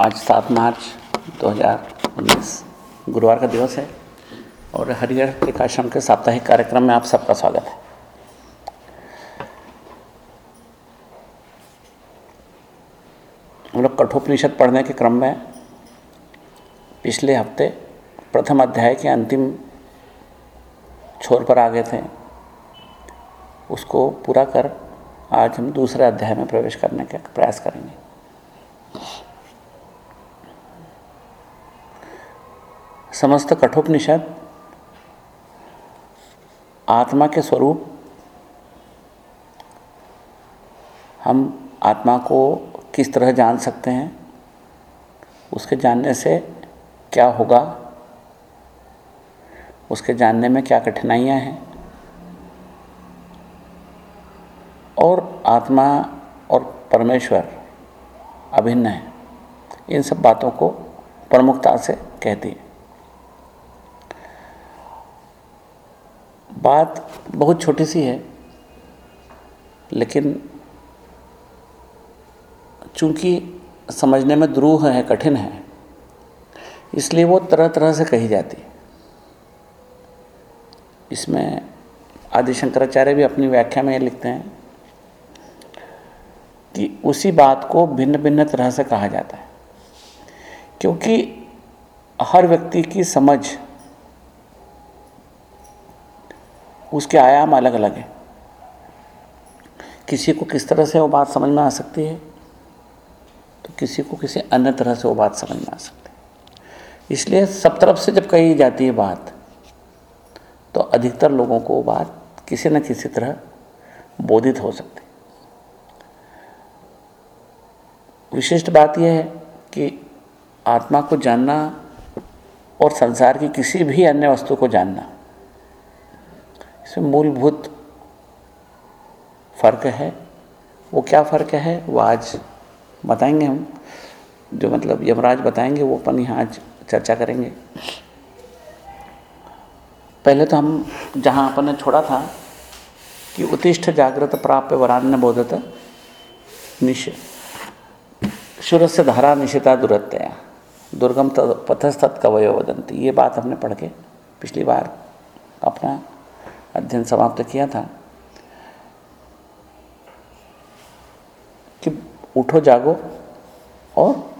आज सात मार्च 2019 गुरुवार का दिवस है और हरिहर टेकाश्रम के साप्ताहिक कार्यक्रम में आप सबका स्वागत है। हम लोग कठोपनिषद पढ़ने के क्रम में पिछले हफ़्ते प्रथम अध्याय के अंतिम छोर पर आ गए थे। उसको पूरा कर आज हम दूसरे अध्याय में प्रवेश करने का प्रयास करेंगे। समस्त कठोपनिषद, आत्मा के स्वरूप, हम आत्मा को किस तरह जान सकते हैं, उसके जानने से क्या होगा, उसके जानने में क्या कठिनाइयाँ हैं, और आत्मा और परमेश्वर अभिन्न है। इन सब बातों को प्रमुखता से कहती है। बात बहुत छोटी सी है, लेकिन चूँकि समझने में द्रूह है, कठिन है, इसलिए वो तरह तरह से कही जाती है। इसमें आदि शंकराचार्य भी अपनी व्याख्या में ये लिखते हैं कि उसी बात को भिन्न भिन्न तरह से कहा जाता है, क्योंकि हर व्यक्ति की समझ उसके आयाम अलग अलग हैं। किसी को किस तरह से वो बात समझ में आ सकती है तो किसी को किसी अन्य तरह से वो बात समझ में आ सकती है। इसलिए सब तरफ़ से जब कही जाती है बात तो अधिकतर लोगों को वो बात किसी न किसी तरह बोधित हो सकती है। विशिष्ट बात यह है कि आत्मा को जानना और संसार की किसी भी अन्य वस्तु को जानना इसमें मूलभूत फ़र्क है। वो क्या फ़र्क है? वो आज बताएँगे हम। जो मतलब यमराज बताएँगे, वो अपन यहाँ आज चर्चा करेंगे। पहले तो हम, जहाँ अपन ने छोड़ा था कि उत्तिष्ठ जागृत प्राप्य वरान्य बोधत निश शुर से धारा निशिता दुरत्या दुर्गम पथस्तत् कवयो वदंती ये बात हमने पढ़ के पिछली बार अपना अध्ययन समाप्त किया था कि उठो, जागो और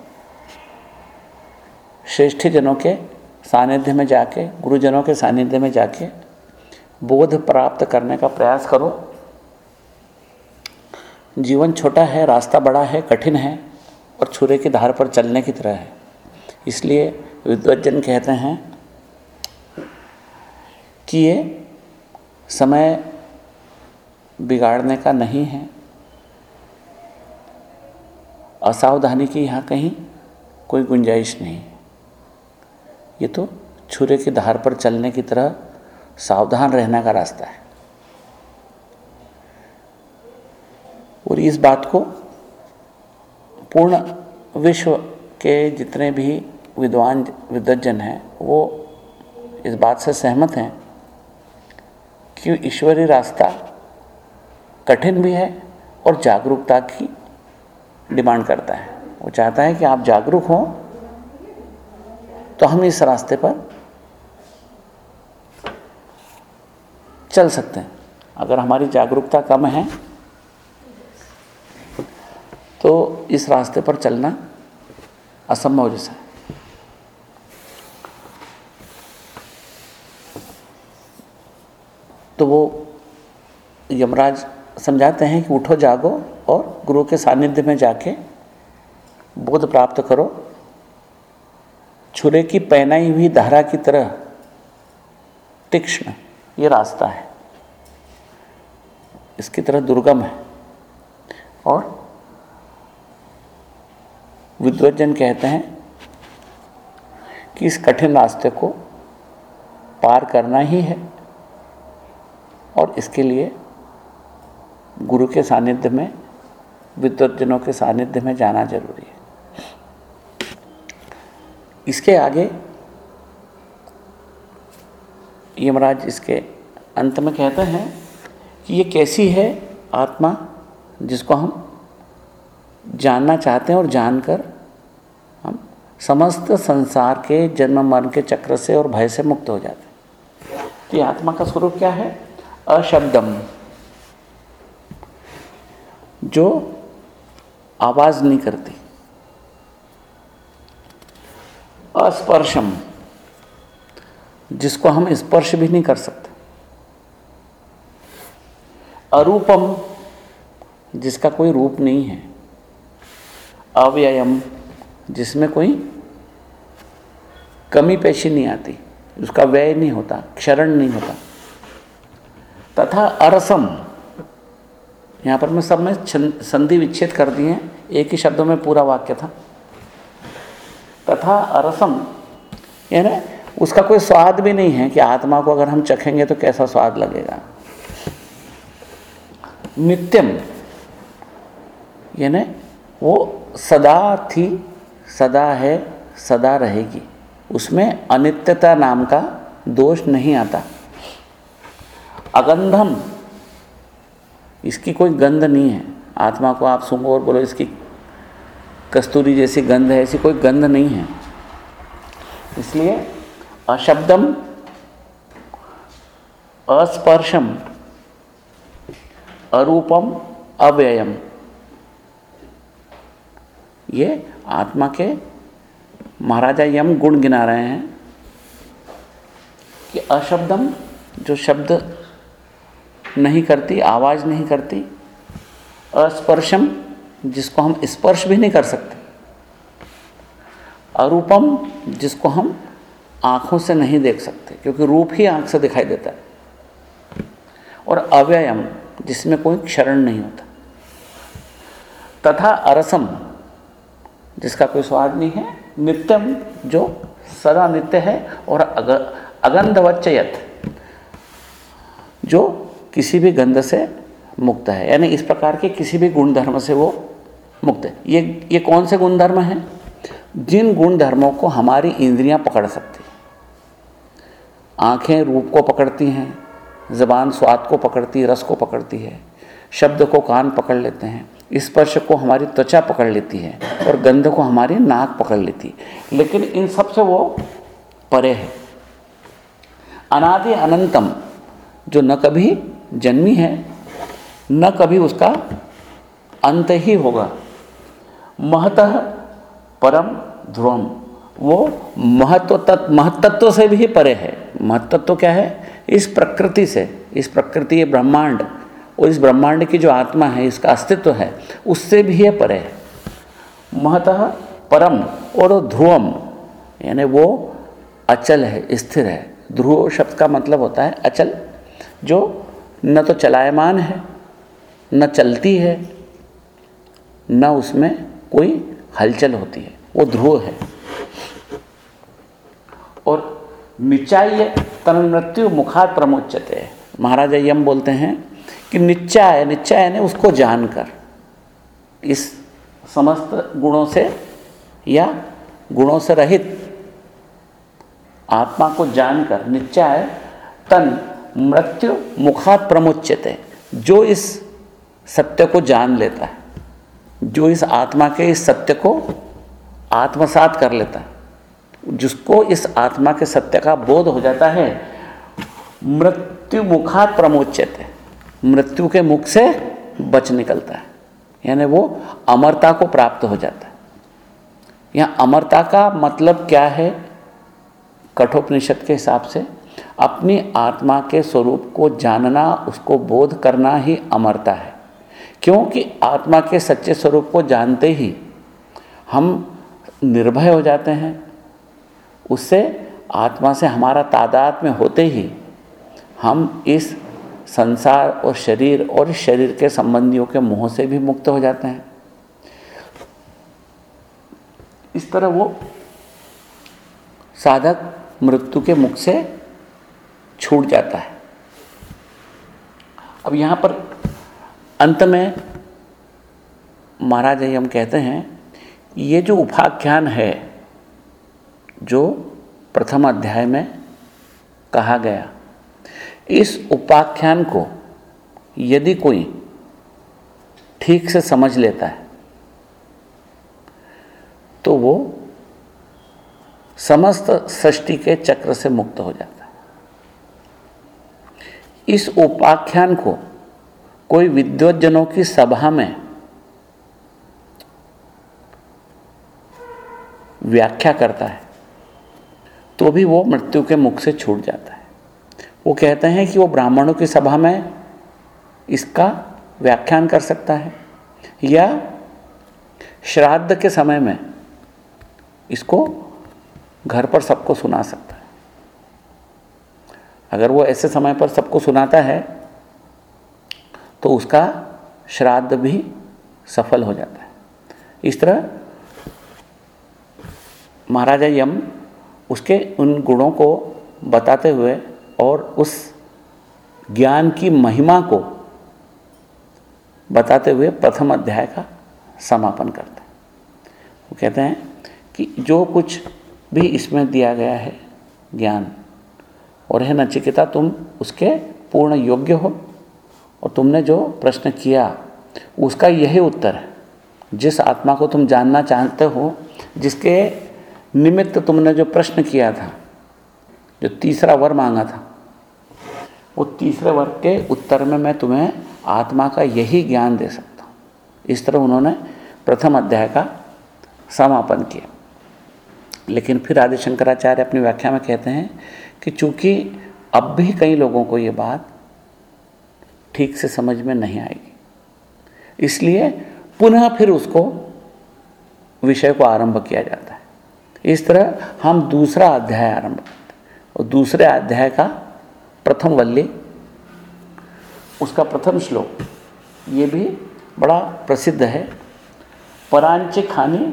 श्रेष्ठ जनों के सानिध्य में जाके, गुरुजनों के सानिध्य में जाके बोध प्राप्त करने का प्रयास करो। जीवन छोटा है, रास्ता बड़ा है, कठिन है और छुरे की धार पर चलने की तरह है। इसलिए विद्वजन कहते हैं कि ये समय बिगाड़ने का नहीं है। असावधानी की यहाँ कहीं कोई गुंजाइश नहीं। ये तो छुरे के धार पर चलने की तरह सावधान रहने का रास्ता है। और इस बात को पूर्ण विश्व के जितने भी विद्वान विद्वजन हैं, वो इस बात से सहमत हैं कि ईश्वरीय रास्ता कठिन भी है और जागरूकता की डिमांड करता है। वो चाहता है कि आप जागरूक हों तो हम इस रास्ते पर चल सकते हैं। अगर हमारी जागरूकता कम है तो इस रास्ते पर चलना असंभव जैसा है। तो वो यमराज समझाते हैं कि उठो, जागो और गुरु के सानिध्य में जाके बोध प्राप्त करो। छुरे की पहनाई हुई धारा की तरह तीक्ष्ण ये रास्ता है। इसकी तरह दुर्गम है। और विद्वजन कहते हैं कि इस कठिन रास्ते को पार करना ही है। और इसके लिए गुरु के सानिध्य में विद्वजनों के सानिध्य में जाना ज़रूरी है। इसके आगे यमराज इसके अंत में कहते हैं कि ये कैसी है आत्मा जिसको हम जानना चाहते हैं और जानकर हम समस्त संसार के जन्म मरण के चक्र से और भय से मुक्त हो जाते तो ये आत्मा का स्वरूप क्या है? अशब्दम, जो आवाज़ नहीं करती। अस्पर्शम, जिसको हम स्पर्श भी नहीं कर सकते। अरूपम, जिसका कोई रूप नहीं है। अव्ययम, जिसमें कोई कमी पेशी नहीं आती, उसका व्यय नहीं होता, क्षरण नहीं होता। तथा अरसम। यहाँ पर मैं सब में संधि विच्छेद कर दिए हैं। एक ही शब्दों में पूरा वाक्य था। तथा अरसम, यानी उसका कोई स्वाद भी नहीं है कि आत्मा को अगर हम चखेंगे तो कैसा स्वाद लगेगा। नित्यम, यानी वो सदा थी, सदा है, सदा रहेगी। उसमें अनित्यता नाम का दोष नहीं आता। अगंधम। इसकी कोई गंध नहीं है। आत्मा को आप सुंगो और बोलो, इसकी कस्तूरी जैसी गंध है, ऐसी कोई गंध नहीं है। इसलिए अशब्दम, अस्पर्शम, अरूपम, अव्ययम। ये आत्मा के महाराजा यम गुण गिना रहे हैं कि अशब्दम, जो शब्द नहीं करती आवाज़ नहीं करती अस्पर्शम जिसको हम स्पर्श भी नहीं कर सकते अरूपम जिसको हम आँखों से नहीं देख सकते क्योंकि रूप ही आँख से दिखाई देता है और अव्ययम जिसमें कोई क्षरण नहीं होता तथा अरसम जिसका कोई स्वाद नहीं है नित्यम जो सदा नित्य है और अग, अगंधवच्चयत जो किसी भी गंध से मुक्त है। यानी इस प्रकार के किसी भी गुण धर्म से वो मुक्त है। ये ये कौन से गुण धर्म हैं? जिन गुण धर्मों को हमारी इंद्रियाँ पकड़ सकती आँखें रूप को पकड़ती हैं, ज़बान स्वाद को पकड़ती रस को पकड़ती है, शब्द को कान पकड़ लेते हैं, स्पर्श को हमारी त्वचा पकड़ लेती है और गंध को हमारी नाक पकड़ लेती है। लेकिन इन सबसे वो परे है। अनादि अनंतम, जो न कभी जन्मी है, न कभी उसका अंत ही होगा। महतः परम ध्रुवम। वो महत्व तत्व महत्त्व से भी परे है। महत्त्व क्या है? इस प्रकृति से। इस प्रकृति ये ब्रह्मांड। और इस ब्रह्मांड की जो आत्मा है, इसका अस्तित्व है, उससे भी ये परे है। महतः परम और ध्रुवम, यानी वो अचल है, स्थिर है। ध्रुव शब्द का मतलब होता है अचल, जो न तो चलायमान है, न चलती है, न उसमें कोई हलचल होती है। वो ध्रुव है। और निचाय तन मृत्यु मुखात प्रमोचते महाराजा यम बोलते हैं कि निश्चय निश्चय ने उसको जानकर इस समस्त गुणों से या गुणों से रहित आत्मा को जानकर निश्चय तन मृत्यु मुखात प्रमुचते जो इस सत्य को जान लेता है, जो इस आत्मा के इस सत्य को आत्मसात कर लेता है, जिसको इस आत्मा के सत्य का बोध हो जाता है, मृत्यु मुखात प्रमोचित है मृत्यु के मुख से बच निकलता है। यानी वो अमरता को प्राप्त हो जाता है। यहाँ अमरता का मतलब क्या है? कठोपनिषद के हिसाब से अपनी आत्मा के स्वरूप को जानना, उसको बोध करना ही अमरता है। क्योंकि आत्मा के सच्चे स्वरूप को जानते ही हम निर्भय हो जाते हैं। उससे आत्मा से हमारा तादाद में होते ही हम इस संसार और शरीर और शरीर के संबंधियों के मुँह से भी मुक्त हो जाते हैं। इस तरह वो साधक मृत्यु के मुख से छूट जाता है। अब यहाँ पर अंत में महाराज हम कहते हैं ये जो उपाख्यान है, जो प्रथम अध्याय में कहा गया, इस उपाख्यान को यदि कोई ठीक से समझ लेता है तो वो समस्त सृष्टि के चक्र से मुक्त हो जाता है। इस उपाख्यान को कोई विद्वजनों की सभा में व्याख्या करता है तो भी वो मृत्यु के मुख से छूट जाता है। वो कहते हैं कि वो ब्राह्मणों की सभा में इसका व्याख्यान कर सकता है, या श्राद्ध के समय में इसको घर पर सबको सुना सकता है। अगर वो ऐसे समय पर सबको सुनाता है तो उसका श्राद्ध भी सफल हो जाता है। इस तरह महाराजा यम उसके उन गुणों को बताते हुए और उस ज्ञान की महिमा को बताते हुए प्रथम अध्याय का समापन करते हैं। वो कहते हैं कि जो कुछ भी इसमें दिया गया है ज्ञान और है नचिकेता, तुम उसके पूर्ण योग्य हो। और तुमने जो प्रश्न किया, उसका यही उत्तर है। जिस आत्मा को तुम जानना चाहते हो, जिसके निमित्त तुमने जो प्रश्न किया था, जो तीसरा वर मांगा था, वो तीसरे वर्ग के उत्तर में मैं तुम्हें आत्मा का यही ज्ञान दे सकता हूँ। इस तरह उन्होंने प्रथम अध्याय का समापन किया। लेकिन फिर आदि शंकराचार्य अपनी व्याख्या में कहते हैं कि चूँकि अब भी कई लोगों को ये बात ठीक से समझ में नहीं आएगी। इसलिए पुनः फिर उसको विषय को आरंभ किया जाता है। इस तरह हम दूसरा अध्याय आरंभ करते और दूसरे अध्याय का प्रथम वल्ली, उसका प्रथम श्लोक, ये भी बड़ा प्रसिद्ध है। परांच खानी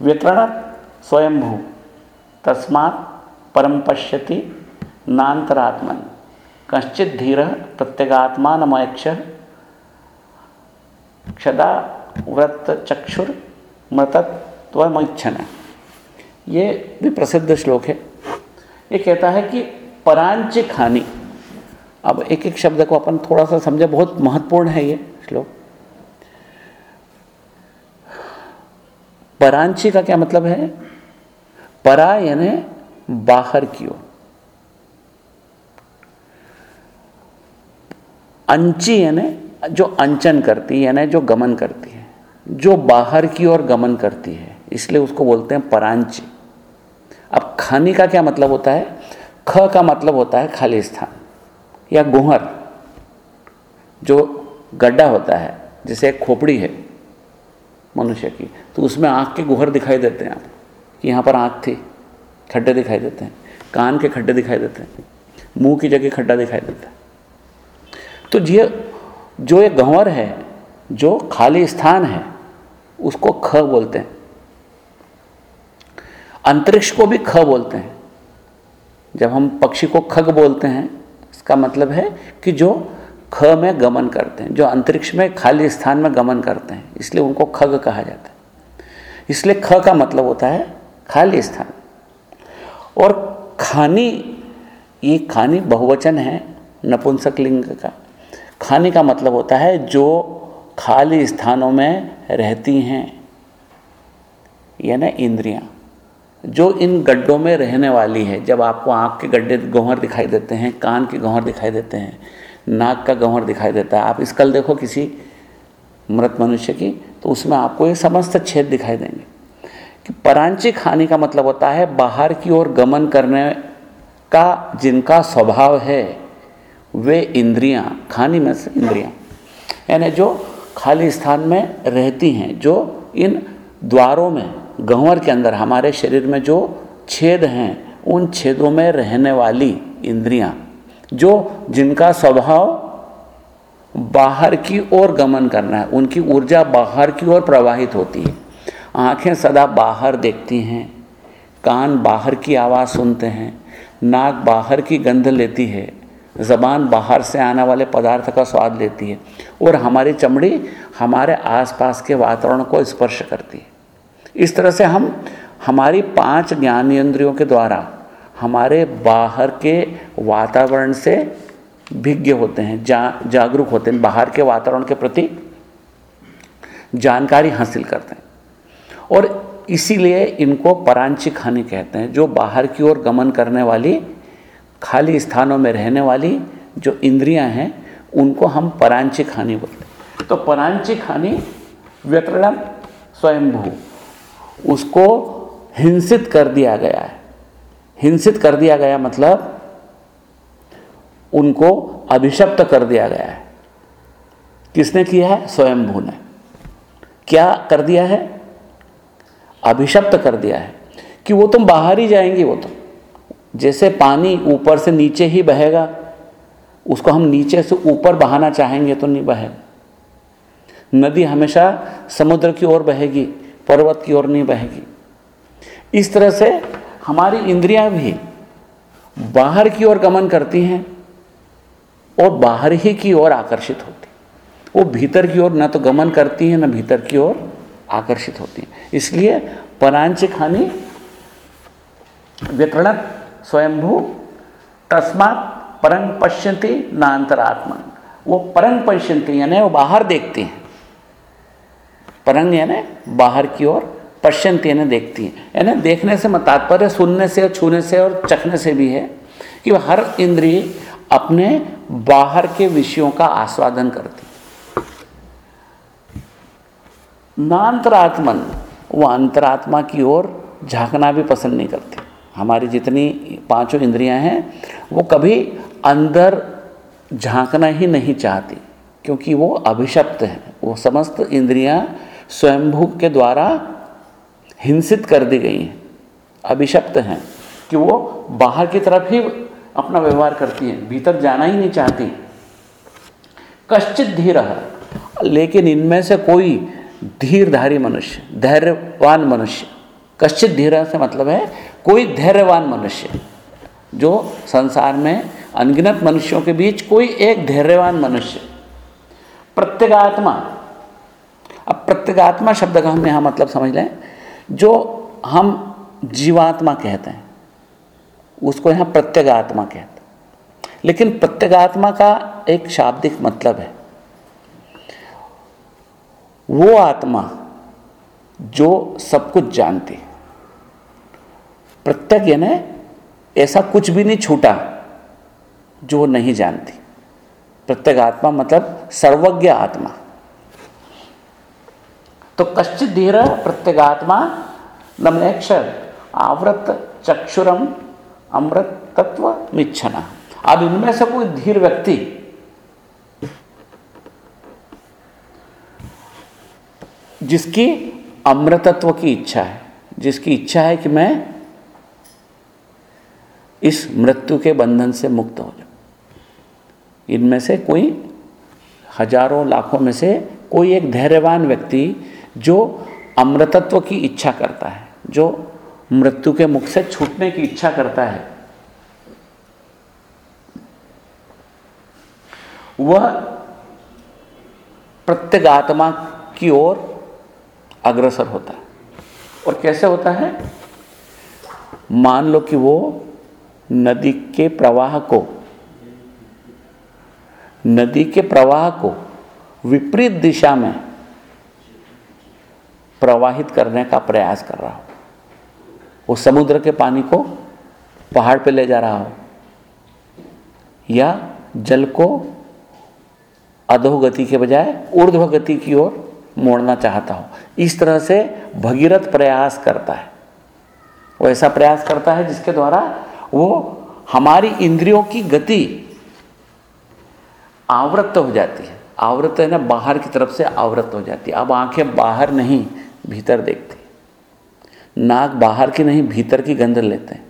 व्यकरण स्वयंभू, तस्मात् परम पश्यति नान्तरात्मन। कश्चित धीर प्रत्यगात्मानमयक्ष क्षदा व्रत चक्षुर मृतत्वमक्षण ये भी प्रसिद्ध श्लोक है ये कहता है कि परांच खानी अब एक एक शब्द को अपन थोड़ा सा समझे, बहुत महत्वपूर्ण है ये श्लोक। परांची का क्या मतलब है? परा यानी बाहर की ओर। अंची यानी जो अंचन करती है, यानी जो गमन करती है, जो बाहर की ओर गमन करती है, इसलिए उसको बोलते हैं परांची। अब खानी का क्या मतलब होता है? ख का मतलब होता है खाली स्थान, या गुहर, जो गड्ढा होता है, जैसे एक खोपड़ी है मनुष्य की। तो उसमें आँख के गुहर दिखाई देते हैं आप, कि यहाँ पर आँख थी। खड्डे दिखाई देते हैं। कान के खड्डे दिखाई देते हैं। मुँह की जगह खड्डा दिखाई देता है। तो ये जो ये गंवर है, जो खाली स्थान है, उसको ख बोलते हैं। अंतरिक्ष को भी ख बोलते हैं। जब हम पक्षी को खग बोलते हैं, इसका मतलब है कि जो ख में गमन करते हैं, जो अंतरिक्ष में खाली स्थान में गमन करते हैं, इसलिए उनको खग कहा जाता है। इसलिए ख का मतलब होता है खाली स्थान। और खानी, ये खानी बहुवचन है नपुंसक लिंग का। खानी का मतलब होता है जो खाली स्थानों में रहती हैं या यानी इंद्रियाँ। जो इन गड्ढों में रहने वाली है, जब आपको आँख के गड्ढे गंवर दिखाई देते हैं, कान के गंवर दिखाई देते हैं, नाक का गंवर दिखाई देता है, आप इसकल देखो किसी मृत मनुष्य की तो उसमें आपको ये समस्त छेद दिखाई देंगे। कि परांची खाने का मतलब होता है बाहर की ओर गमन करने का जिनका स्वभाव है, वे इंद्रियाँ, खानी में से इंद्रियाँ। यानी जो खाली स्थान में रहती हैं, जो इन द्वारों में, गंवर के अंदर, हमारे शरीर में जो छेद हैं, उन छेदों में रहने वाली इंद्रियाँ, जो जिनका स्वभाव बाहर की ओर गमन करना है, उनकी ऊर्जा बाहर की ओर प्रवाहित होती है। आँखें सदा बाहर देखती हैं, कान बाहर की आवाज़ सुनते हैं, नाक बाहर की गंध लेती है, ज़बान बाहर से आने वाले पदार्थ का स्वाद लेती है और हमारी चमड़ी हमारे आसपास के वातावरण को स्पर्श करती है। इस तरह से हम, हमारी पाँच ज्ञानेन्द्रियों के द्वारा हमारे बाहर के वातावरण से भिज्ञ होते हैं, जा, जागरूक होते हैं, बाहर के वातावरण के प्रति जानकारी हासिल करते हैं। और इसीलिए इनको परांची खानी कहते हैं, जो बाहर की ओर गमन करने वाली, खाली स्थानों में रहने वाली जो इंद्रियाँ हैं, उनको हम परांची खानी बोलते हैं। तो परांची खानी व्यतरण स्वयंभू, उसको हिंसित कर दिया गया है। हिंसित कर दिया गया मतलब उनको अभिशप्त कर दिया गया है। किसने किया है? स्वयंभू ने। क्या कर दिया है? अभिशप्त कर दिया है कि वो तुम बाहर ही जाएँगे, वो तो जैसे पानी ऊपर से नीचे ही बहेगा, उसको हम नीचे से ऊपर बहाना चाहेंगे तो नहीं बहेगा। नदी हमेशा समुद्र की ओर बहेगी, पर्वत की ओर नहीं बहेगी। इस तरह से हमारी इंद्रियाँ भी बाहर की ओर गमन करती हैं और बाहर ही की ओर आकर्षित होती वो भीतर की ओर न तो गमन करती हैं, न भीतर की ओर आकर्षित होती हैं। इसलिए परांच खानी वितरणत स्वयंभू, तस्मात परंग पश्यंती न अंतरात्मा। वो परंग पश्यंती यानी वो बाहर देखती हैं। परंग यानी बाहर की ओर पश्यंती यानी देखती हैं। यानी देखने से तात्पर्य, सुनने से और छूने से और चखने से भी है कि हर इंद्रिय अपने बाहर के विषयों का आस्वादन करती। नांतरात्मन वो अंतरात्मा की ओर झांकना भी पसंद नहीं करती। हमारी जितनी पाँचों इंद्रियाँ हैं, वो कभी अंदर झांकना ही नहीं चाहती, क्योंकि वो अभिशप्त है। वो समस्त इंद्रियाँ स्वयंभू के द्वारा हिंसित कर दी गई हैं। अभिशप्त हैं कि वो बाहर की तरफ़ ही अपना व्यवहार करती हैं, भीतर जाना ही नहीं चाहती। कश्चित धीर, लेकिन इनमें से कोई धीरधारी मनुष्य, धैर्यवान मनुष्य। कश्चित धीर से मतलब है कोई धैर्यवान मनुष्य, जो संसार में अनगिनत मनुष्यों के बीच कोई एक धैर्यवान मनुष्य। प्रत्येगात्मा, अब प्रत्येगात्मा शब्द का हम यहाँ मतलब समझ लें, जो हम जीवात्मा कहते हैं, उसको यहाँ प्रत्येगात्मा कहते हैं। लेकिन प्रत्येगात्मा का एक शाब्दिक मतलब है। वो आत्मा जो सब कुछ जानती प्रत्येक यानी ऐसा कुछ भी नहीं छूटा जो वो नहीं जानती। प्रत्येक आत्मा मतलब सर्वज्ञ आत्मा। तो कश्चित धीर प्रत्येगात्मा नमनेक्षर आवृत चक्षुरम अमृत तत्व मिच्छना। अब इनमें से कोई धीर व्यक्ति जिसकी अमृतत्व की इच्छा है, जिसकी इच्छा है कि मैं इस मृत्यु के बंधन से मुक्त हो जाऊँ। इनमें से कोई हज़ारों, लाखों में से कोई एक धैर्यवान व्यक्ति जो अमृतत्व की इच्छा करता है, जो मृत्यु के मुख से छूटने की इच्छा करता है, वह प्रत्यगात्मा की ओर अग्रसर होता है। और कैसे होता है? मान लो कि वो नदी के प्रवाह को, नदी के प्रवाह को विपरीत दिशा में प्रवाहित करने का प्रयास कर रहा हो। वो समुद्र के पानी को पहाड़ पे ले जा रहा हो। या जल को अधोगति के बजाय ऊर्ध्व गति की ओर मोड़ना चाहता हो। इस तरह से भगीरथ प्रयास करता है। वो ऐसा प्रयास करता है जिसके द्वारा वो हमारी इंद्रियों की गति आवृत्त हो जाती है। आवृत्त है ना, बाहर की तरफ़ से आवृत्त हो जाती है। अब आँखें बाहर नहीं, भीतर देखती नाक बाहर की नहीं, भीतर की गंध लेते हैं।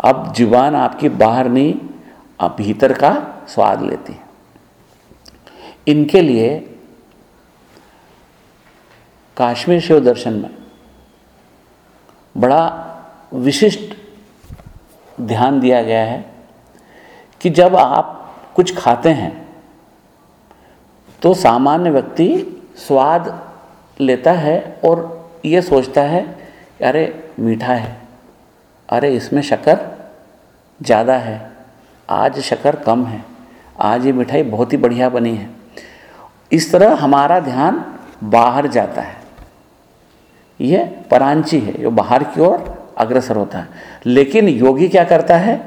अब ज़ुबान आपकी बाहर नहीं भीतर का स्वाद लेती है। इनके लिए काश्मीर शिव दर्शन में बड़ा विशिष्ट ध्यान दिया गया है कि जब आप कुछ खाते हैं तो सामान्य व्यक्ति स्वाद लेता है और ये सोचता है, अरे, मीठा है। अरे, इसमें शक्कर ज़्यादा है। आज शक्कर कम है। आज ये मिठाई बहुत ही बढ़िया बनी है। इस तरह हमारा ध्यान बाहर जाता है। ये परांची है जो बाहर की ओर अग्रसर होता है। लेकिन योगी क्या करता है?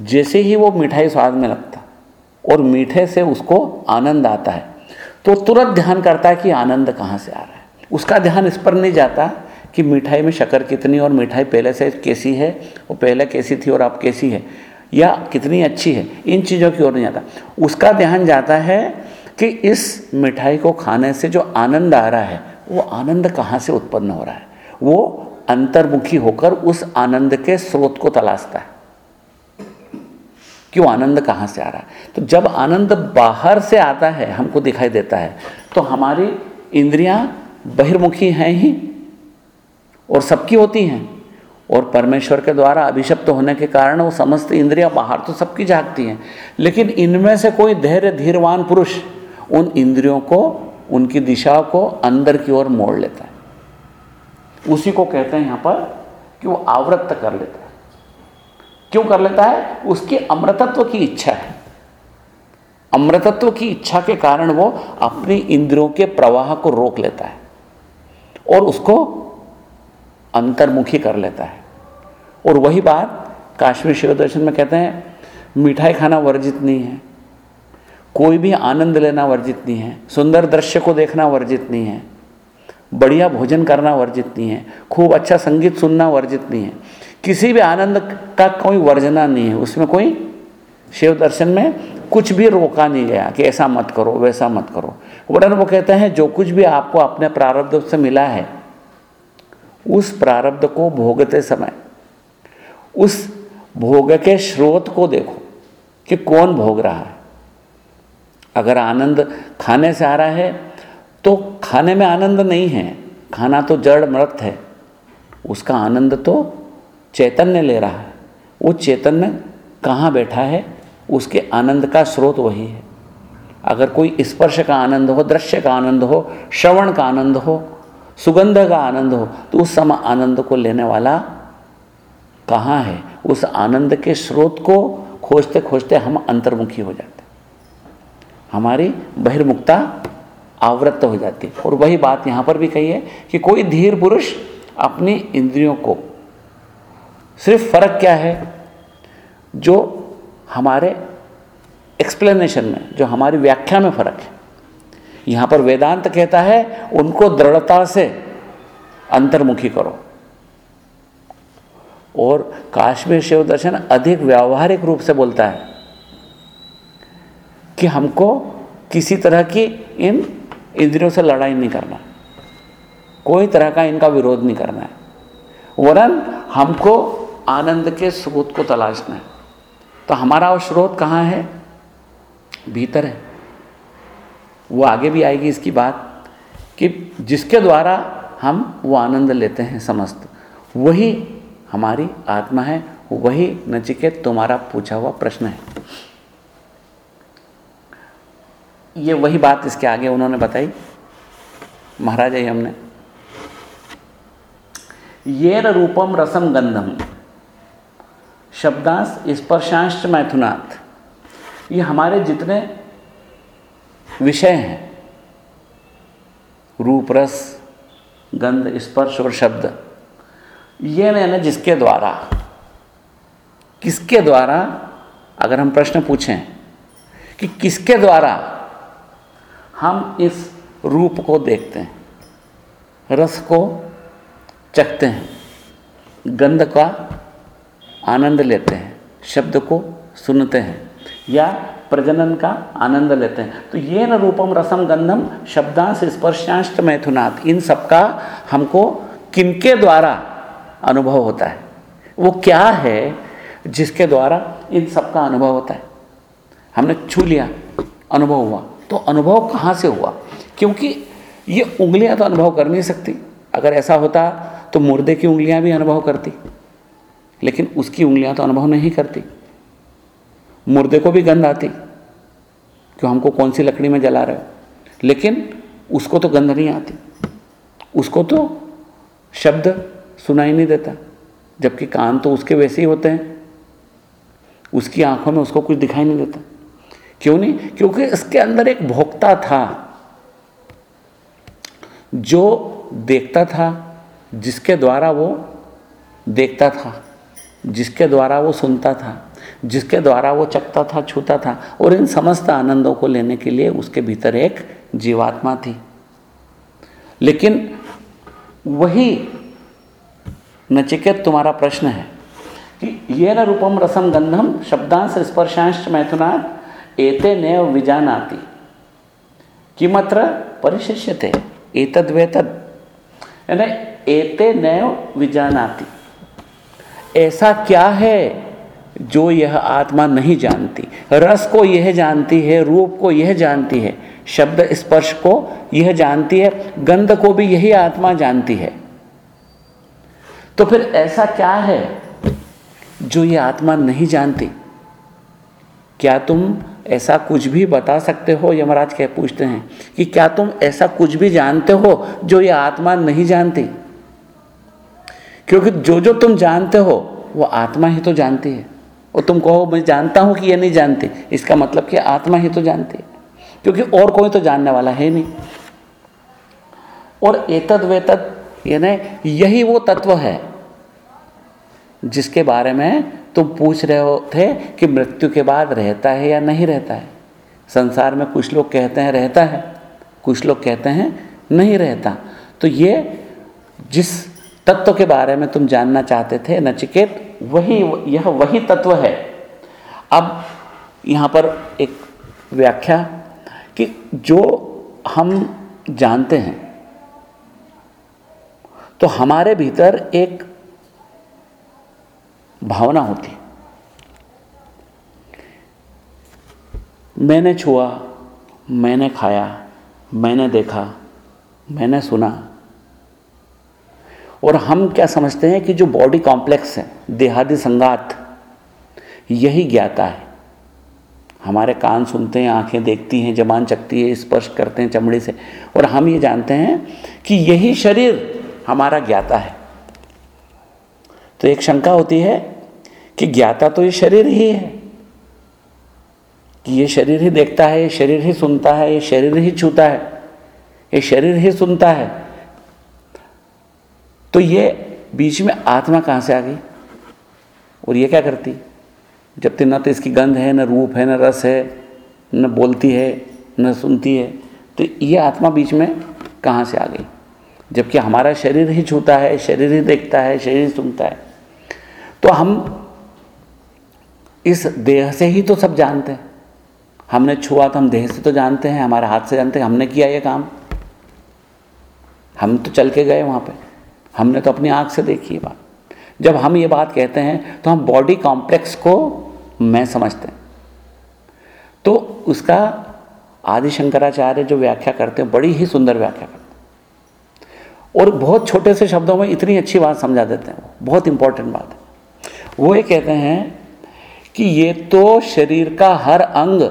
जैसे ही वो मिठाई स्वाद में लगता और मीठे से उसको आनंद आता है तो तुरंत ध्यान करता है कि आनंद कहाँ से आ रहा है। उसका ध्यान इस पर नहीं जाता कि मिठाई में शक्कर कितनी और मिठाई पहले से कैसी है वो पहले कैसी थी और अब कैसी है, या कितनी अच्छी है, इन चीज़ों की ओर नहीं जाता। उसका ध्यान जाता है कि इस मिठाई को खाने से जो आनंद आ रहा है वो आनंद कहाँ से उत्पन्न हो रहा है? वो अंतर्मुखी होकर उस आनंद के स्रोत को तलाशता है। कि वो आनंद कहाँ से आ रहा है? तो जब आनंद बाहर से आता है, हमको दिखाई देता है तो हमारी इंद्रियाँ बहिर्मुखी हैं ही, और सबकी होती हैं। और परमेश्वर के द्वारा अभिशप्त होने के कारण वो समस्त इंद्रियाँ बाहर तो सबकी झाँकती हैं। लेकिन इनमें से कोई धैर्य, धीरवान पुरुष उन इंद्रियों को उनकी दिशा को अंदर की ओर मोड़ लेता है। उसी को कहते हैं यहाँ पर कि वो आवृत्त कर लेता है। क्यों कर लेता है? उसकी अमृतत्व की इच्छा है। अमृतत्व की इच्छा के कारण वो अपनी इंद्रियों के प्रवाह को रोक लेता है और उसको अंतर्मुखी कर लेता है। और वही बात काश्मीर शिव दर्शन में कहते हैं, मिठाई खाना वर्जित नहीं है। कोई भी आनंद लेना वर्जित नहीं है, सुंदर दृश्य को देखना वर्जित नहीं है, बढ़िया भोजन करना वर्जित नहीं है, खूब अच्छा संगीत सुनना वर्जित नहीं है, किसी भी आनंद का कोई वर्जना नहीं है, उसमें कोई शिव दर्शन में कुछ भी रोका नहीं गया कि ऐसा मत करो, वैसा मत करो। वरन वो कहते हैं, जो कुछ भी आपको अपने प्रारब्ध से मिला है, उस प्रारब्ध को भोगते समय, उस भोग के स्रोत को देखो कि कौन भोग रहा है। अगर आनंद खाने से आ रहा है तो खाने में आनंद नहीं है। खाना तो जड़ मृत है। उसका आनंद तो चैतन्य ले रहा है। वो चैतन्य कहाँ बैठा है? उसके आनंद का स्रोत वही है। अगर कोई स्पर्श का आनंद हो, दृश्य का आनंद हो, श्रवण का आनंद हो, सुगंध का आनंद हो तो उस समय आनंद को लेने वाला कहाँ है? उस आनंद के स्रोत को खोजते खोजते हम अंतर्मुखी हो जाते हमारी बहिर्मुखता आवृत्त हो जाती है। और वही बात यहाँ पर भी कही है कि कोई धीर पुरुष अपनी इंद्रियों को, सिर्फ़ फ़र्क क्या है, जो हमारे एक्सप्लेनेशन में, जो हमारी व्याख्या में फ़र्क है। यहाँ पर वेदांत कहता है, उनको दृढ़ता से अंतर्मुखी करो। और काश्मीर शिव दर्शन अधिक व्यावहारिक रूप से बोलता है। कि हमको किसी तरह की इन इंद्रियों से लड़ाई नहीं करना कोई तरह का इनका विरोध नहीं करना है। वरन हमको आनंद के स्रोत को तलाशना है। तो हमारा वो स्रोत कहाँ है? भीतर है। वो आगे भी आएगी इसकी बात कि जिसके द्वारा हम वो आनंद लेते हैं समस्त, वही हमारी आत्मा है, वही नचिकेत तुम्हारा पूछा हुआ प्रश्न है। ये वही बात इसके आगे उन्होंने बताई। महाराज ही हमने। ये रूपम रसम गंधम। शब्दांश स्पर्शांश मैथुनाथ ये हमारे जितने विषय हैं, रूप, रस, गंध, स्पर्श और शब्द, ये मैंने जिसके द्वारा, किसके द्वारा, अगर हम प्रश्न पूछें कि किसके द्वारा हम इस रूप को देखते हैं, रस को चखते हैं, गंध का आनंद लेते हैं, शब्द को सुनते हैं या प्रजनन का आनंद लेते हैं। तो ये न रूपम रसम गंधम शब्दांश स्पर्शांश मैथुनाथ इन सबका हमको किनके द्वारा अनुभव होता है? वो क्या है जिसके द्वारा इन सबका अनुभव होता है? हमने छू लिया, अनुभव हुआ। तो अनुभव कहाँ से हुआ? क्योंकि ये उंगलियाँ तो अनुभव कर नहीं सकती। अगर ऐसा होता तो मुर्दे की उंगलियाँ भी अनुभव करती, लेकिन उसकी उंगलियाँ तो अनुभव नहीं करती। मुर्दे को भी गंध आती क्यों हमको कौन सी लकड़ी में जला रहे हो। लेकिन उसको तो गंध नहीं आती। उसको तो शब्द सुनाई नहीं देता, जबकि कान तो उसके वैसे ही होते हैं। उसकी आँखों में उसको कुछ दिखाई नहीं देता। क्यों नहीं? क्योंकि इसके अंदर एक भोक्ता था, जो देखता था, जिसके द्वारा वो देखता था, जिसके द्वारा वो सुनता था, जिसके द्वारा वो चकता था, छूता था, और इन समस्त आनंदों को लेने के लिए उसके भीतर एक जीवात्मा थी। लेकिन वही नचिकेत तुम्हारा प्रश्न है कि ये न रूपम रसम गंधम शब्दांश स्पर्शांश मैथुनाथ एते नैव विजानाति। किमत्र? परिशिष्यते। एतद वेतद यानी एते नैव विजानाति। ऐसा क्या है जो यह आत्मा नहीं जानती? रस को यह जानती है, रूप को यह जानती है, शब्द स्पर्श को यह जानती है, गंध को भी यही आत्मा जानती है। तो फिर ऐसा क्या है जो ये आत्मा नहीं जानती? क्या तुम ऐसा कुछ भी बता सकते हो? यमराज कह पूछते हैं कि क्या तुम ऐसा कुछ भी जानते हो जो ये आत्मा नहीं जानती? क्योंकि जो जो तुम जानते हो, वो आत्मा ही तो जानती है। और तुम कहो, मैं जानता हूँ कि ये नहीं जानती। इसका मतलब कि आत्मा ही तो जानती है। क्योंकि और कोई तो जानने वाला है नहीं। और एतद वेतद, यानी यही वो तत्व है जिसके बारे में तुम पूछ रहे हो थे कि मृत्यु के बाद रहता है या नहीं रहता है? संसार में कुछ लोग कहते हैं रहता है, कुछ लोग कहते हैं नहीं रहता। तो ये जिस तत्व के बारे में तुम जानना चाहते थे, नचिकेत, वही, यह वही तत्व है। अब यहाँ पर एक व्याख्या कि जो हम जानते हैं तो हमारे भीतर एक भावना होती। मैंने छुआ, मैंने खाया, मैंने देखा, मैंने सुना। और हम क्या समझते हैं कि जो बॉडी कॉम्प्लेक्स है, देहादि संगात, यही ज्ञाता है। हमारे कान सुनते हैं, आँखें देखती हैं, जबान चकती है, स्पर्श करते हैं चमड़ी से। और हम ये जानते हैं कि यही शरीर हमारा ज्ञाता है। तो एक शंका होती है कि ज्ञाता तो ये शरीर ही है, कि ये शरीर ही देखता है, ये शरीर ही सुनता है, ये शरीर ही छूता है, ये शरीर ही सुनता है। तो ये बीच में आत्मा कहाँ से आ गई? और ये क्या करती? जब तक न तो इसकी गंध है, ना रूप है, न रस है, न बोलती है, न सुनती है तो ये आत्मा बीच में कहाँ से आ गई? जबकि हमारा शरीर ही छूता है, शरीर ही देखता है, शरीर ही सुनता है। तो हम इस देह से ही तो सब जानते हैं। हमने छुआ तो हम देह से तो जानते हैं, हमारे हाथ से जानते हैं, हमने किया ये काम। हम तो चल के गए वहाँ पे। हमने तो अपनी आँख से देखी ये बात। जब हम ये बात कहते हैं तो हम बॉडी कॉम्प्लेक्स को मैं समझते हैं। तो उसका आदि शंकराचार्य जो व्याख्या करते हैं, बड़ी ही सुंदर व्याख्या करते हैं। और बहुत छोटे से शब्दों में इतनी अच्छी बात समझा देते हैं बहुत इंपॉर्टेंट बात है। वो ये कहते हैं कि ये तो शरीर का हर अंग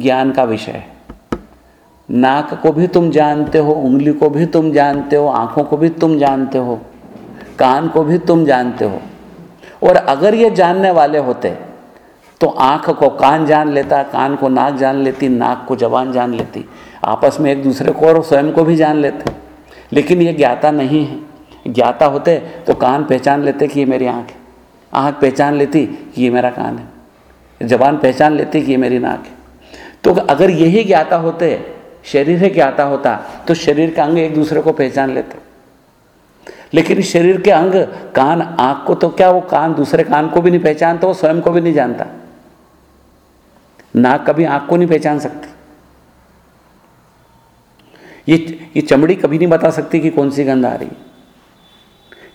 ज्ञान का विषय है। नाक को भी तुम जानते हो, उंगली को भी तुम जानते हो, आँखों को भी तुम जानते हो, कान को भी तुम जानते हो। और अगर ये जानने वाले होते तो आँख को कान जान लेता, कान को नाक जान लेती, नाक को जबान जान लेती, आपस में एक दूसरे को और स्वयं को भी जान लेते। लेकिन ये ज्ञाता नहीं है। ज्ञाता होते तो कान पहचान लेते कि ये मेरी आँख है। आँख पहचान लेती कि ये मेरा कान है। जबान पहचान लेती कि ये मेरी नाक है। तो अगर यही ज्ञाता होते, शरीर ही ज्ञाता होता तो शरीर के अंग एक दूसरे को पहचान लेते। लेकिन शरीर के अंग, कान, आँख को तो क्या वो कान दूसरे कान को भी नहीं पहचानता, वो स्वयं को भी नहीं जानता। नाक कभी आँख को नहीं पहचान सकती। ये ये चमड़ी कभी नहीं बता सकती कि कौन सी गंध आ रही है।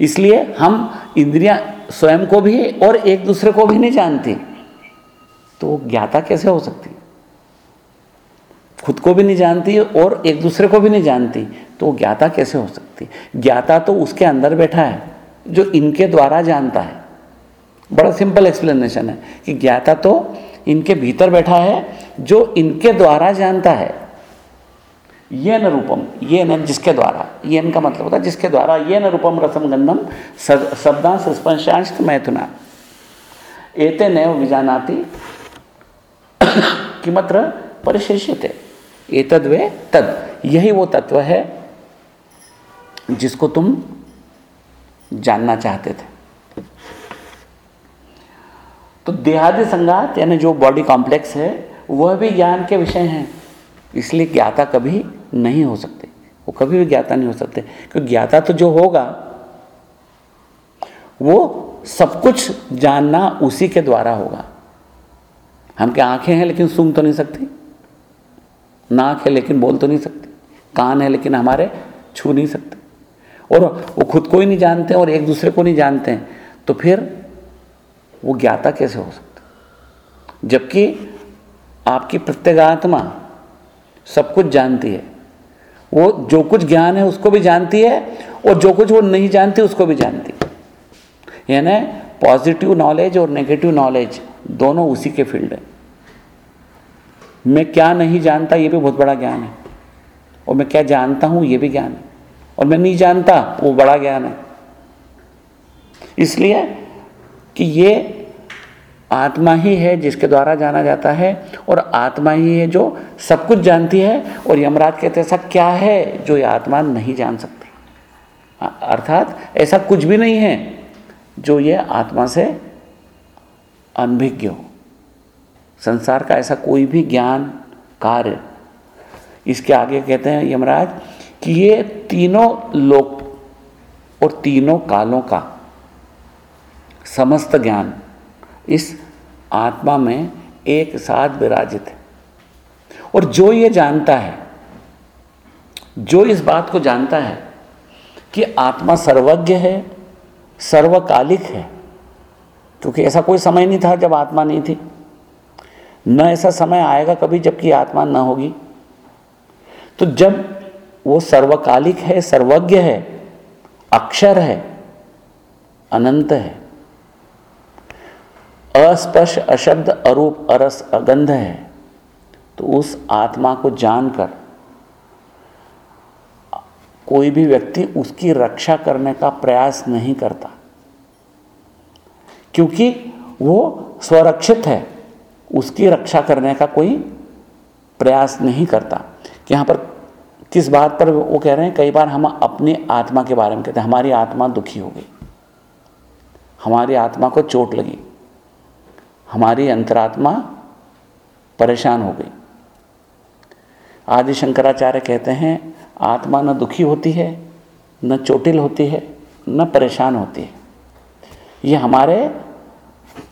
इसलिए हम इंद्रियाँ स्वयं को भी और एक दूसरे को भी नहीं जानती। तो ज्ञाता कैसे हो सकती? खुद को भी नहीं जानती और एक दूसरे को भी नहीं जानती। तो ज्ञाता कैसे हो सकती? ज्ञाता तो उसके अंदर बैठा है, जो इनके द्वारा जानता है। बड़ा सिंपल एक्सप्लेनेशन है कि ज्ञाता तो इनके भीतर बैठा है, जो इनके द्वारा जानता है। ये न रूपम ये न जिसके द्वारा ये इनका मतलब होता है जिसके द्वारा ये न रूपम रसम गंधम शब्दांश स्पर्शांश मैथुना। एते नैव विजानाति किमत्र परिशेष्यते। एतद वे तद। यही वो तत्व है जिसको तुम जानना चाहते थे। तो देहादि संगात यानी जो बॉडी कॉम्प्लेक्स है, वह भी ज्ञान के विषय हैं, इसलिए ज्ञाता कभी नहीं हो सकते। वो कभी भी ज्ञाता नहीं हो सकते। क्योंकि ज्ञाता तो जो होगा, वो सब कुछ जानना उसी के द्वारा होगा। हम क्या आँखें हैं लेकिन सुन तो नहीं सकती। नाक है लेकिन बोल तो नहीं सकती। कान है लेकिन हमारे छू नहीं सकते। और वो खुद को ही नहीं जानते और एक दूसरे को नहीं जानते। हैं तो फिर वो ज्ञाता कैसे हो सकता? जबकि आपकी प्रत्येगात्मा सब कुछ जानती है। वो जो कुछ ज्ञान है उसको भी जानती है और जो कुछ वो नहीं जानती उसको भी जानती है। यानी पॉजिटिव नॉलेज और नेगेटिव नॉलेज दोनों उसी के फ़ील्ड है। मैं क्या नहीं जानता ये भी बहुत बड़ा ज्ञान है। और मैं क्या जानता हूँ ये भी ज्ञान है। और मैं नहीं जानता वो बड़ा ज्ञान है। इसलिए कि ये आत्मा ही है जिसके द्वारा जाना जाता है और आत्मा ही है जो सब कुछ जानती है और यमराज कहते ऐसा क्या है जो ये आत्मा नहीं जान सकती? अर्थात ऐसा कुछ भी नहीं है जो ये आत्मा से अनभिज्ञ हो। संसार का ऐसा कोई भी ज्ञान, कार्य, इसके आगे कहते हैं यमराज कि ये तीनों लोक और तीनों कालों का समस्त ज्ञान इस आत्मा में एक साथ विराजित है। और जो ये जानता है, जो इस बात को जानता है कि आत्मा सर्वज्ञ है, सर्वकालिक है, क्योंकि ऐसा कोई समय नहीं था जब आत्मा नहीं थी। न ऐसा समय आएगा कभी जबकि आत्मा न होगी। तो जब वो सर्वकालिक है, सर्वज्ञ है, अक्षर है, अनंत है अस्पर्श अशब्द अरूप अरस अगंध है तो उस आत्मा को जानकर, कोई भी व्यक्ति उसकी रक्षा करने का प्रयास नहीं करता, क्योंकि वो स्वरक्षित है, उसकी रक्षा करने का कोई प्रयास नहीं करता। कि यहाँ पर किस बात पर वो कह रहे हैं? कई बार हम अपनी आत्मा के बारे में कहते हैं, हमारी आत्मा दुखी हो गई, हमारी आत्मा को चोट लगी हमारी अंतरात्मा परेशान हो गई। आदि शंकराचार्य कहते हैं, आत्मा न दुखी होती है, न चोटिल होती है, न परेशान होती है। ये हमारे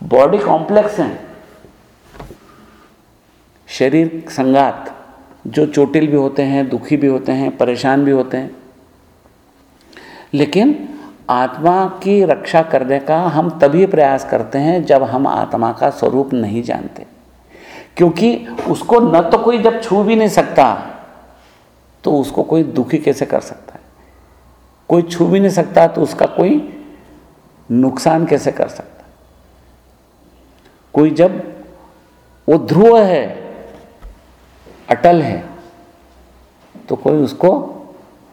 बॉडी कॉम्प्लेक्स हैं। शरीर संगात, जो चोटिल भी होते हैं, दुखी भी होते हैं, परेशान भी होते हैं। लेकिन आत्मा की रक्षा करने का हम तभी प्रयास करते हैं जब हम आत्मा का स्वरूप नहीं जानते। क्योंकि उसको न तो कोई जब छू भी नहीं सकता तो उसको कोई दुखी कैसे कर सकता है? कोई छू भी नहीं सकता तो उसका कोई नुकसान कैसे कर सकता कोई जब वो ध्रुव है, अटल है तो कोई उसको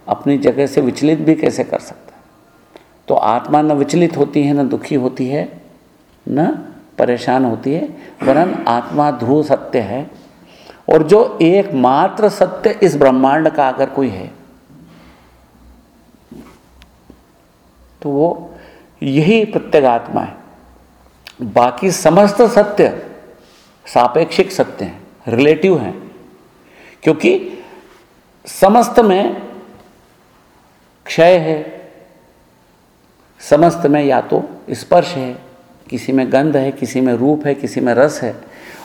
अपनी जगह से विचलित भी कैसे कर सकता तो आत्मा न विचलित होती है, न दुखी होती है, न परेशान होती है, वरन आत्मा ध्रुव सत्य है। और जो एकमात्र सत्य इस ब्रह्मांड का अगर कोई है तो वो यही प्रत्येगात्मा है। बाकी समस्त सत्य सापेक्षिक सत्य हैं रिलेटिव हैं। क्योंकि समस्त में क्षय है समस्त में या तो स्पर्श है, किसी में गंध है, किसी में रूप है, किसी में रस है,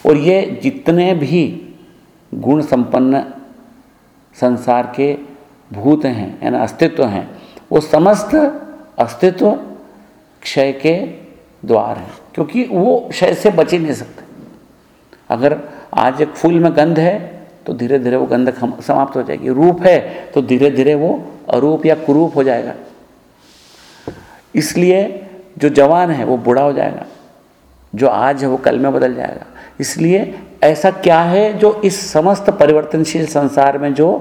और ये जितने भी गुण संपन्न संसार के भूत हैं, यानी अस्तित्व हैं, वो समस्त अस्तित्व क्षय के द्वार हैं, क्योंकि वो क्षय से बच ही नहीं सकते। अगर आज एक फूल में गंध है तो धीरे धीरे वो गंध समाप्त हो जाएगी। रूप है तो धीरे धीरे वो अरूप या कुरूप हो जाएगा। इसलिए जो जवान है वो बूढ़ा हो जाएगा, जो आज है वो कल में बदल जाएगा। इसलिए ऐसा क्या है जो इस समस्त परिवर्तनशील संसार में जो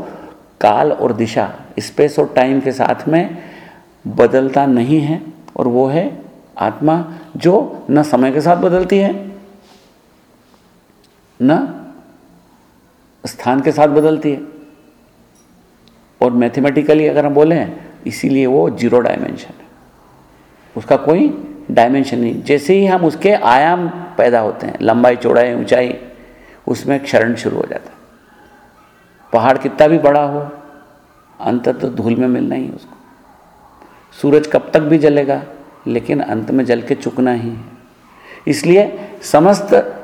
काल और दिशा स्पेस और टाइम के साथ में बदलता नहीं है, और वो है आत्मा जो न समय के साथ बदलती है, न स्थान के साथ बदलती है। और मैथमेटिकली अगर हम बोलें, इसीलिए वो ज़ीरो डायमेंशन है। उसका कोई डायमेंशन नहीं। जैसे ही हम उसके आयाम पैदा होते हैं, लंबाई, चौड़ाई, ऊंचाई, उसमें क्षरण शुरू हो जाता है। पहाड़ कितना भी बड़ा हो, अंत तो धूल में मिलना ही उसको। सूरज कब तक भी जलेगा, लेकिन अंत में जल के चुकना ही है। इसलिए समस्त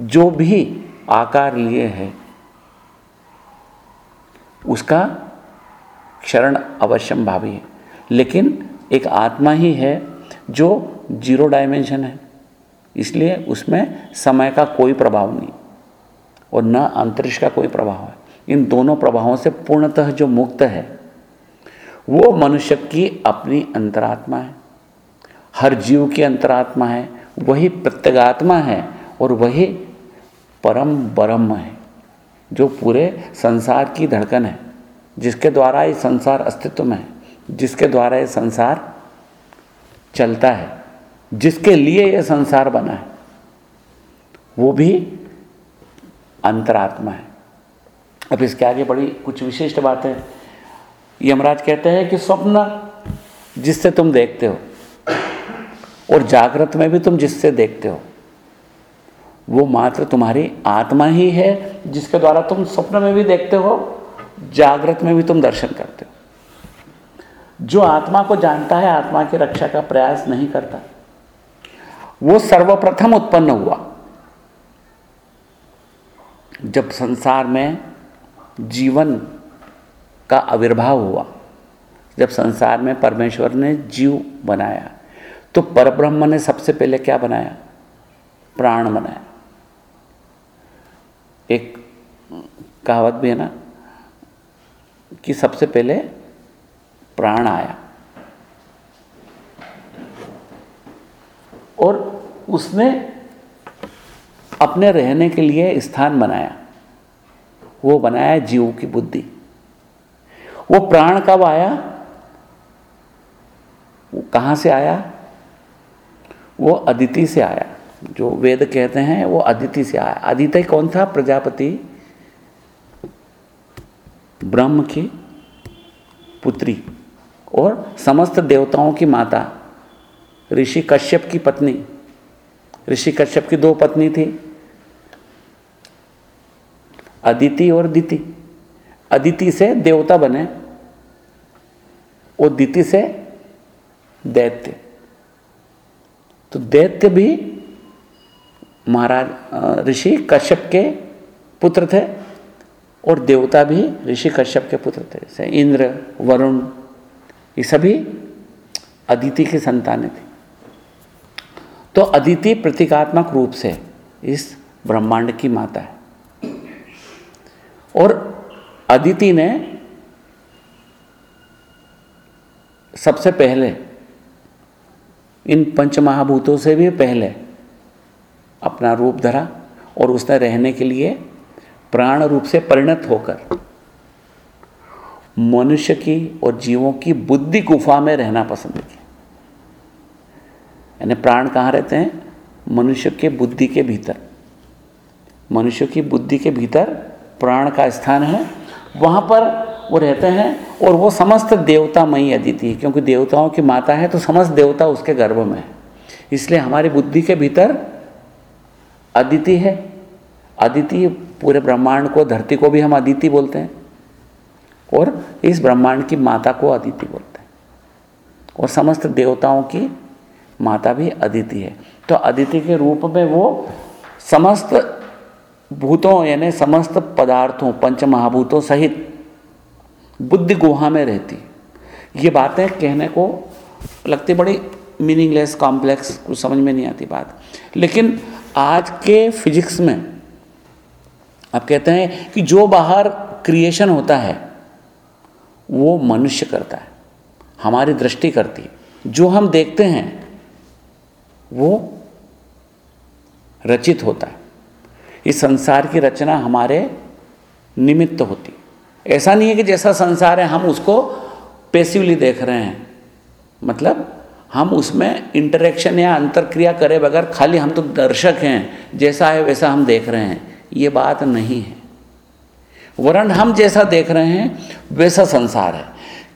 जो भी आकार लिए है, उसका क्षरण अवश्यम भावी है। लेकिन एक आत्मा ही है जो ज़ीरो डायमेंशन है। इसलिए उसमें समय का कोई प्रभाव नहीं और न अंतरिक्ष का कोई प्रभाव है। इन दोनों प्रभावों से पूर्णतः जो मुक्त है, वो मनुष्य की अपनी अंतरात्मा है। हर जीव की अंतरात्मा है, वही प्रत्यगात्मा है और वही परम ब्रह्म है, जो पूरे संसार की धड़कन है, जिसके द्वारा ये संसार अस्तित्व में है। जिसके द्वारा ये संसार चलता है, जिसके लिए ये संसार बना है, वो भी अंतरात्मा है। अब इसके आगे बड़ी कुछ विशिष्ट बातें यमराज कहते हैं कि स्वप्न जिससे तुम देखते हो, और जागृत में भी तुम जिससे देखते हो, वो मात्र तुम्हारी आत्मा ही है जिसके द्वारा तुम स्वप्न में भी देखते हो, जागृत में भी तुम दर्शन करते हो। जो आत्मा को जानता है, आत्मा की रक्षा का प्रयास नहीं करता। वो सर्वप्रथम उत्पन्न हुआ। जब संसार में जीवन का आविर्भाव हुआ, जब संसार में परमेश्वर ने जीव बनाया तो परब्रह्म ने सबसे पहले क्या बनाया? प्राण बनाया। एक कहावत भी है ना कि सबसे पहले प्राण आया। और उसने अपने रहने के लिए स्थान बनाया। वो बनाया जीव की बुद्धि। वो प्राण कब आया? वो कहाँ से आया? वो अदिति से आया। जो वेद कहते हैं, वो अदिति से आया। अदिति कौन था? प्रजापति ब्रह्म की पुत्री। और समस्त देवताओं की माता, ऋषि कश्यप की पत्नी। ऋषि कश्यप की दो पत्नी थी, अदिति और दिति। अदिति से देवता बने, और दिति से दैत्य। तो दैत्य भी महाराज ऋषि कश्यप के पुत्र थे, और देवता भी ऋषि कश्यप के पुत्र थे। जैसे इंद्र, वरुण ये सभी अदिति की संतानें थी। तो अदिति प्रतीकात्मक रूप से इस ब्रह्मांड की माता है। और अदिति ने सबसे पहले, इन पंच महाभूतों से भी पहले अपना रूप धरा और उसने रहने के लिए प्राण रूप से परिणत होकर मनुष्य की और जीवों की बुद्धि गुफा में रहना पसंद किया यानी प्राण कहाँ रहते हैं? मनुष्य के बुद्धि के भीतर। मनुष्य की बुद्धि के भीतर प्राण का स्थान है। वहाँ पर वो रहते हैं और वो समस्त देवतामयी अदिति है। क्योंकि देवताओं की माता है तो समस्त देवता उसके गर्भ में है। इसलिए हमारी बुद्धि के भीतर अदिति है। अदिति पूरे ब्रह्मांड को, धरती को भी हम अदिति बोलते हैं। और इस ब्रह्मांड की माता को अदिति बोलते हैं। और समस्त देवताओं की माता भी अदिति है। तो अदिति के रूप में वो समस्त भूतों, यानी समस्त पदार्थों पंच महाभूतों सहित बुद्धि गुहा में रहती ये बातें कहने को लगती बड़ी मीनिंगलेस कॉम्प्लेक्स कुछ समझ में नहीं आती बात। लेकिन आज के फिजिक्स में आप कहते हैं कि जो बाहर क्रिएशन होता है वो मनुष्य करता है, हमारी दृष्टि करती है। जो हम देखते हैं, वो रचित होता है। इस संसार की रचना हमारे निमित्त होती ऐसा नहीं है कि जैसा संसार है, हम उसको पेसिवली देख रहे हैं। मतलब हम उसमें इंटरेक्शन या अंतरक्रिया करे बगैर खाली हम तो दर्शक हैं, जैसा है वैसा हम देख रहे हैं। ये बात नहीं है। वरण हम जैसा देख रहे हैं, वैसा संसार है।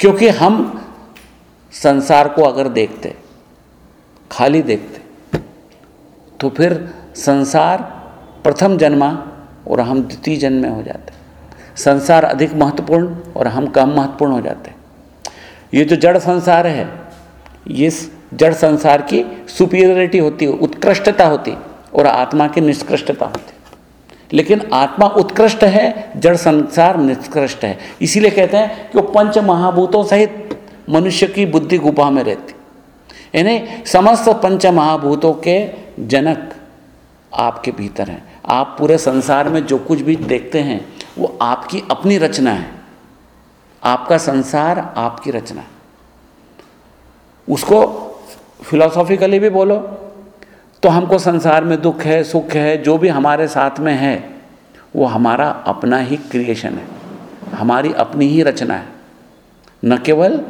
क्योंकि हम संसार को अगर देखते, खाली देखते तो फिर संसार प्रथम जन्मा और हम द्वितीय जन्म में हो जाते। संसार अधिक महत्वपूर्ण और हम कम महत्वपूर्ण हो जाते। ये जो जड़ संसार है, ये जड़ संसार की सुपीरियरिटी होती है, उत्कृष्टता होती और आत्मा की निष्कृष्टता होती लेकिन आत्मा उत्कृष्ट है, जड़ संसार निष्कृष्ट है। इसीलिए कहते हैं कि वो पंच महाभूतों सहित मनुष्य की बुद्धि गुफा में रहती। यानी समस्त पंच महाभूतों के जनक आपके भीतर हैं। आप पूरे संसार में जो कुछ भी देखते हैं, वो आपकी अपनी रचना है। आपका संसार आपकी रचना उसको फिलोसॉफिकली भी बोलो तो हमको संसार में दुख है, सुख है, जो भी हमारे साथ में है, वो हमारा अपना ही क्रिएशन है। हमारी अपनी ही रचना है। न केवल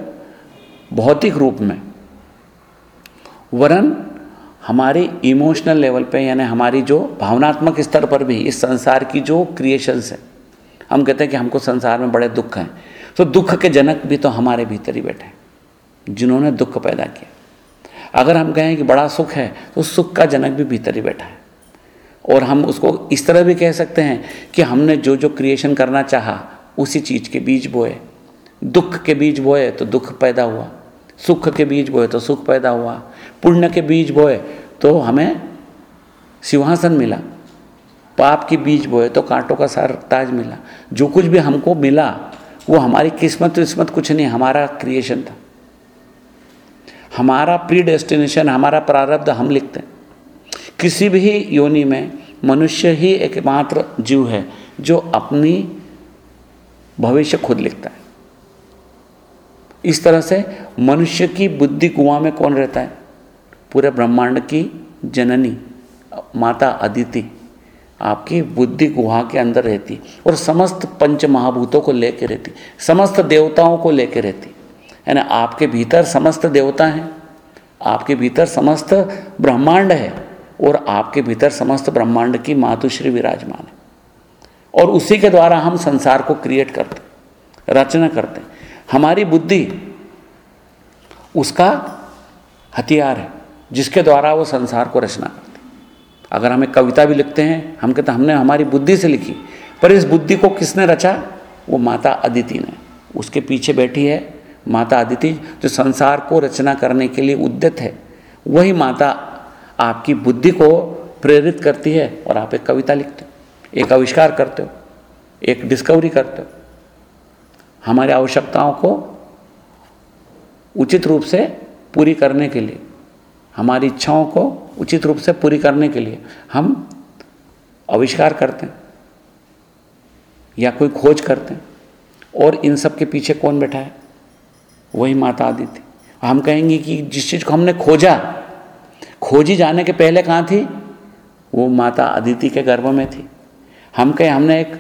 भौतिक रूप में, वरन हमारी इमोशनल लेवल पे, यानी हमारी जो भावनात्मक स्तर पर भी, इस संसार की जो क्रिएशंस है, हम कहते हैं कि हमको संसार में बड़े दुख हैं। तो दुख के जनक भी तो हमारे भीतर ही बैठे हैं, जिन्होंने दुख पैदा किया। अगर हम कहें कि बड़ा सुख है तो सुख का जनक भी भीतर ही बैठा है। और हम उसको इस तरह भी कह सकते हैं कि हमने जो जो क्रिएशन करना चाहा, उसी चीज़ के बीज बोए। दुख के बीज बोए तो दुख पैदा हुआ। सुख के बीज बोए तो सुख पैदा हुआ। पुण्य के बीज बोए तो हमें सिंहासन मिला। पाप के बीज बोए तो कांटों का सार ताज मिला। जो कुछ भी हमको मिला, वो हमारी किस्मत विस्मत कुछ नहीं, हमारा क्रिएशन था। हमारा प्री डेस्टिनेशन हमारा प्रारब्ध हम लिखते हैं। किसी भी योनि में मनुष्य ही एकमात्र जीव है, जो अपनी भविष्य खुद लिखता है। इस तरह से मनुष्य की बुद्धि कुआँ में कौन रहता है? पूरे ब्रह्मांड की जननी, माता अदिति, आपकी बुद्धि गुहा के अंदर रहती, और समस्त पंच महाभूतों को लेकर रहती, समस्त देवताओं को लेकर रहती। यानी आपके भीतर समस्त देवता हैं, आपके भीतर समस्त ब्रह्मांड है और आपके भीतर समस्त ब्रह्मांड की मातुश्री विराजमान है। और उसी के द्वारा हम संसार को क्रिएट करते रचना करते हमारी बुद्धि उसका हथियार है, जिसके द्वारा वो संसार को रचना करते अगर हमें कविता भी लिखते हैं, हम कहते हमने हमारी बुद्धि से लिखी, पर इस बुद्धि को किसने रचा? वो माता अदिति ने, उसके पीछे बैठी है माता अदिति जो संसार को रचना करने के लिए उद्यत है, वही माता आपकी बुद्धि को प्रेरित करती है और आप एक कविता लिखते हो, एक आविष्कार करते हो, एक डिस्कवरी करते हो। हमारी आवश्यकताओं को उचित रूप से पूरी करने के लिए, हमारी इच्छाओं को उचित रूप से पूरी करने के लिए हम आविष्कार करते हैं, या कोई खोज करते हैं, और इन सब के पीछे कौन बैठा है? वही माता आदि थी। हम कहेंगे कि जिस चीज़ को हमने खोजा, खोजी जाने के पहले कहाँ थी? वो माता अदिति के गर्भ में थी। हम कहें, हमने एक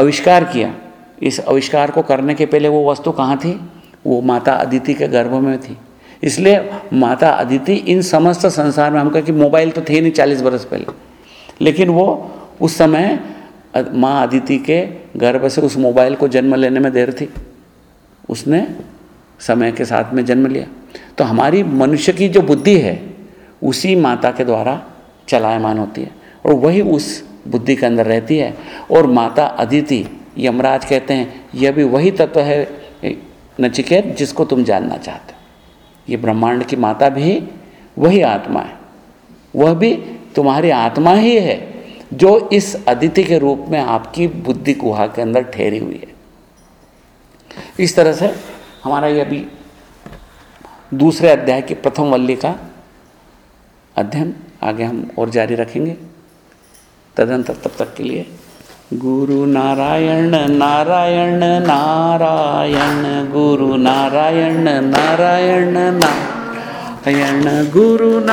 आविष्कार किया। इस आविष्कार को करने के पहले वो वस्तु कहाँ थी? वो माता अदिति के गर्भ में थी। इसलिए माता अदिति इन समस्त संसार में, हम कहें कि मोबाइल तो थे नहीं चालीस बरस पहले। लेकिन वो उस समय माँ अदिति के गर्भ से उस मोबाइल को जन्म लेने में देर थी। उसने समय के साथ में जन्म लिया। तो हमारी मनुष्य की जो बुद्धि है, उसी माता के द्वारा चलायमान होती है और वही उस बुद्धि के अंदर रहती है। और माता अदिति, यमराज कहते हैं, यह भी वही तत्व है, नचिकेत, जिसको तुम जानना चाहते हो। ये ब्रह्मांड की माता भी वही आत्मा है। वह भी तुम्हारी आत्मा ही है, जो इस अदिति के रूप में आपकी बुद्धि गुहा के अंदर ठहरी हुई है। इस तरह से हमारा ये अभी दूसरे अध्याय के प्रथम वल्ली का अध्ययन, आगे हम और जारी रखेंगे। तदंतर तब तक के लिए, गुरु नारायण नारायण नारायण, गुरु नारायण नारायण नारायण, गुरु ना